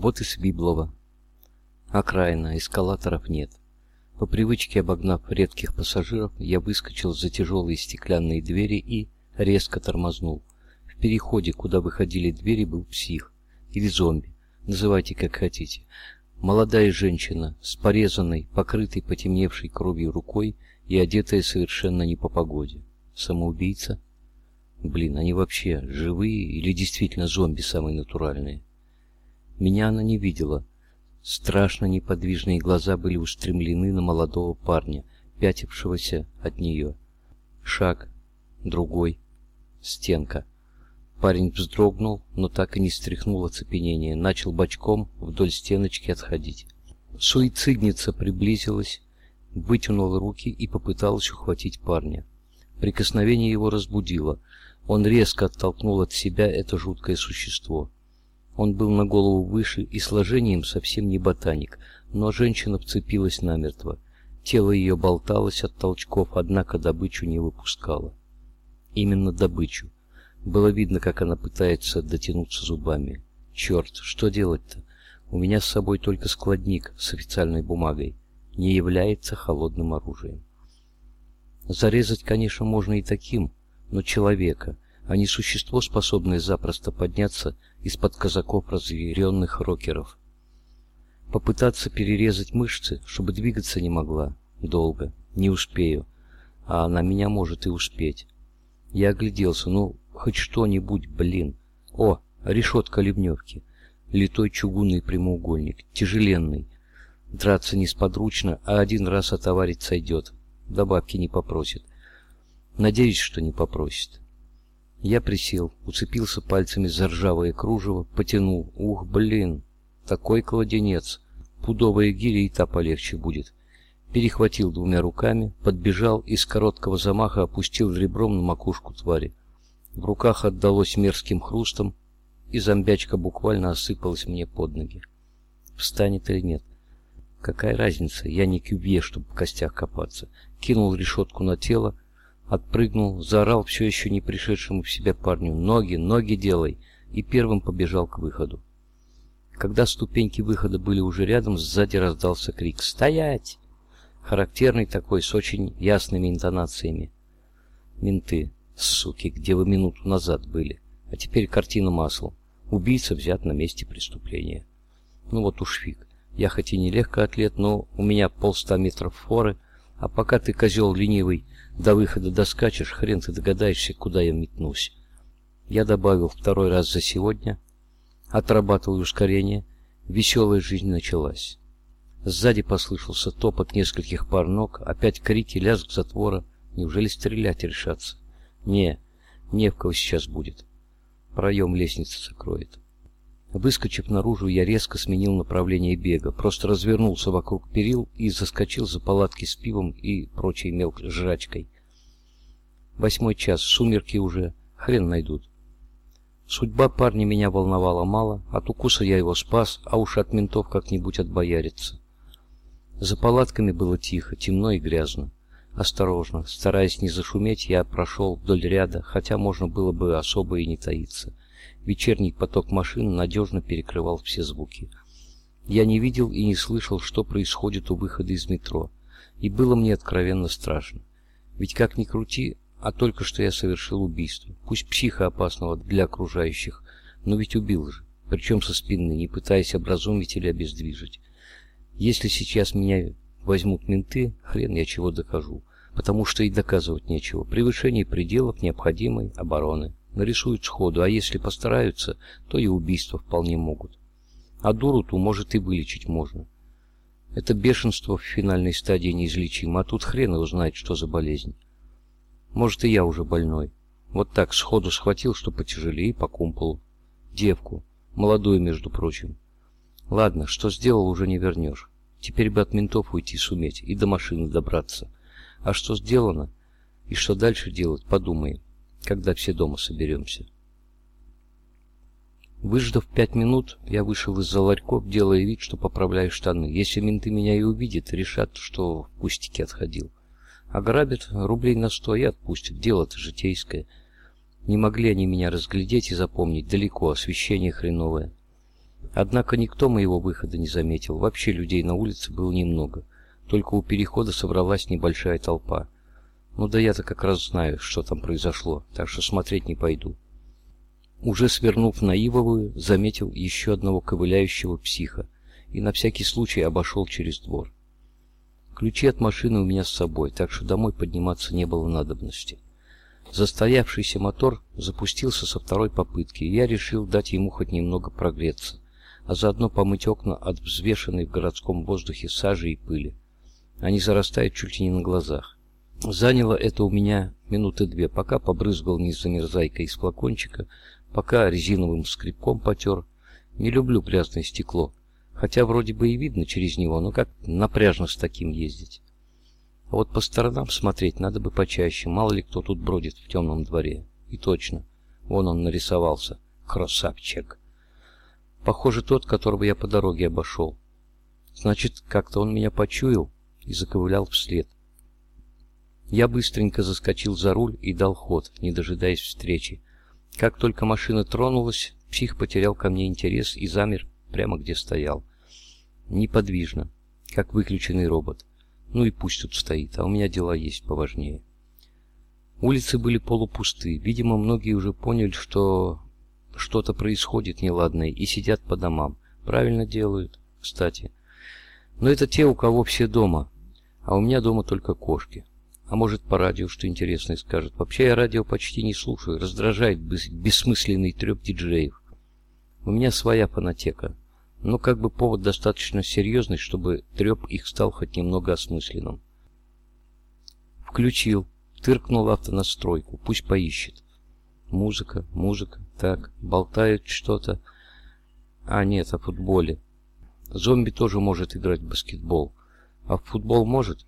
Вот и Свиблова. Окраина, эскалаторов нет. По привычке обогнав редких пассажиров, я выскочил за тяжелые стеклянные двери и резко тормознул. В переходе, куда выходили двери, был псих. Или зомби. Называйте как хотите. Молодая женщина с порезанной, покрытой потемневшей кровью рукой и одетая совершенно не по погоде. Самоубийца? Блин, они вообще живые или действительно зомби самые натуральные? Меня она не видела. Страшно неподвижные глаза были устремлены на молодого парня, пятившегося от нее. Шаг, другой, стенка. Парень вздрогнул, но так и не стряхнул оцепенение, начал бочком вдоль стеночки отходить. Суицидница приблизилась, вытянула руки и попыталась ухватить парня. Прикосновение его разбудило. Он резко оттолкнул от себя это жуткое существо. Он был на голову выше и сложением совсем не ботаник, но женщина вцепилась намертво. Тело ее болталось от толчков, однако добычу не выпускала. Именно добычу. Было видно, как она пытается дотянуться зубами. Черт, что делать-то? У меня с собой только складник с официальной бумагой. Не является холодным оружием. Зарезать, конечно, можно и таким, но человека, а не существо, способное запросто подняться из-под казаков разъяренных рокеров. Попытаться перерезать мышцы, чтобы двигаться не могла. Долго. Не успею. А она меня может и успеть. Я огляделся. Ну, хоть что-нибудь, блин. О, решетка ливневки. Литой чугунный прямоугольник. Тяжеленный. Драться несподручно, а один раз отоварить сойдет. Добавки не попросит. Надеюсь, что не попросит. Я присел, уцепился пальцами за ржавое кружево, потянул. Ух, блин, такой кладенец. Пудовая гиря и та полегче будет. Перехватил двумя руками, подбежал и с короткого замаха опустил ребром на макушку твари. В руках отдалось мерзким хрустом, и зомбячка буквально осыпалась мне под ноги. Встанет или нет? Какая разница, я не кюбье, чтобы в костях копаться. Кинул решетку на тело, отпрыгнул, заорал все еще не пришедшему в себя парню «Ноги, ноги делай!» и первым побежал к выходу. Когда ступеньки выхода были уже рядом, сзади раздался крик «Стоять!» Характерный такой, с очень ясными интонациями. Менты, суки, где вы минуту назад были? А теперь картина маслом. Убийца взят на месте преступления. Ну вот уж фиг. Я хоть и не легкоатлет, но у меня полста метров форы, а пока ты, козел ленивый, до выхода доскачешь, хрен ты догадаешься, куда я метнусь. Я добавил второй раз за сегодня, отрабатываю ускорение, веселая жизнь началась. Сзади послышался топот нескольких пар ног, опять крики, лязг затвора. Неужели стрелять решаться? Не, не в кого сейчас будет. Проем лестницы закроет. Выскочив наружу, я резко сменил направление бега, просто развернулся вокруг перил и заскочил за палатки с пивом и прочей мелкой жрачкой. Восьмой час, сумерки уже, хрен найдут. Судьба парня меня волновала мало, от укуса я его спас, а уж от ментов как-нибудь отбоярится. За палатками было тихо, темно и грязно. Осторожно, стараясь не зашуметь, я прошел вдоль ряда, хотя можно было бы особо и не таиться. Вечерний поток машин надежно перекрывал все звуки. Я не видел и не слышал, что происходит у выхода из метро. И было мне откровенно страшно. Ведь как ни крути, а только что я совершил убийство. Пусть психоопасного для окружающих, но ведь убил же. Причем со спины, не пытаясь образумить или обездвижить. Если сейчас меня возьмут менты, хрен я чего докажу. Потому что и доказывать нечего. Превышение пределов необходимой обороны нарисуют сходу, а если постараются, то и убийства вполне могут. А дуру-ту, может, и вылечить можно. Это бешенство в финальной стадии неизлечимо, а тут хрен его знает, что за болезнь. Может, и я уже больной. Вот так сходу схватил, что потяжелее, по кумполу. Девку, молодую, между прочим. Ладно, что сделал, уже не вернешь. Теперь бы от ментов уйти суметь и до машины добраться. А что сделано и что дальше делать, подумаем когда все дома соберемся. Выждав пять минут, я вышел из-за ларьков, делая вид, что поправляю штаны. Если менты меня и увидят, решат, что в пустяки отходил. Ограбят рублей на сто и отпустят. Дело-то житейское. Не могли они меня разглядеть и запомнить. Далеко, освещение хреновое. Однако никто моего выхода не заметил, вообще людей на улице было немного. Только у перехода собралась небольшая толпа. Ну да я-то как раз знаю, что там произошло, так что смотреть не пойду. Уже свернув на Ивовую, заметил еще одного ковыляющего психа и на всякий случай обошел через двор. Ключи от машины у меня с собой, так что домой подниматься не было надобности. Застоявшийся мотор запустился со второй попытки, и я решил дать ему хоть немного прогреться, а заодно помыть окна от взвешенной в городском воздухе сажи и пыли. Они зарастают чуть ли не на глазах. Заняло это у меня минуты две, пока побрызгал незамерзайкой из флакончика, пока резиновым скребком потер. Не люблю грязное стекло, хотя вроде бы и видно через него, но как напряжно с таким ездить. А вот по сторонам смотреть надо бы почаще, мало ли кто тут бродит в темном дворе. И точно, вон он нарисовался, красавчик. Похоже, тот, которого я по дороге обошел. Значит, как-то он меня почуял и заковылял вслед. Я быстренько заскочил за руль и дал ход, не дожидаясь встречи. Как только машина тронулась, псих потерял ко мне интерес и замер прямо где стоял. Неподвижно, как выключенный робот. Ну и пусть тут стоит, а у меня дела есть поважнее. Улицы были полупусты. Видимо, многие уже поняли, что что-то происходит неладное и сидят по домам. Правильно делают, кстати. Но это те, у кого все дома, а у меня дома только кошки. А может, по радио что интересное скажет. Вообще я радио почти не слушаю. Раздражает бессмысленный треп диджеев. У меня своя фонотека. Но как бы повод достаточно серьезный, чтобы треп их стал хоть немного осмысленным. Включил. Тыркнул автонастройку. Пусть поищет. Музыка, музыка. Так, болтает что-то. А, нет, о футболе. Зомби тоже может играть в баскетбол. А в футбол может?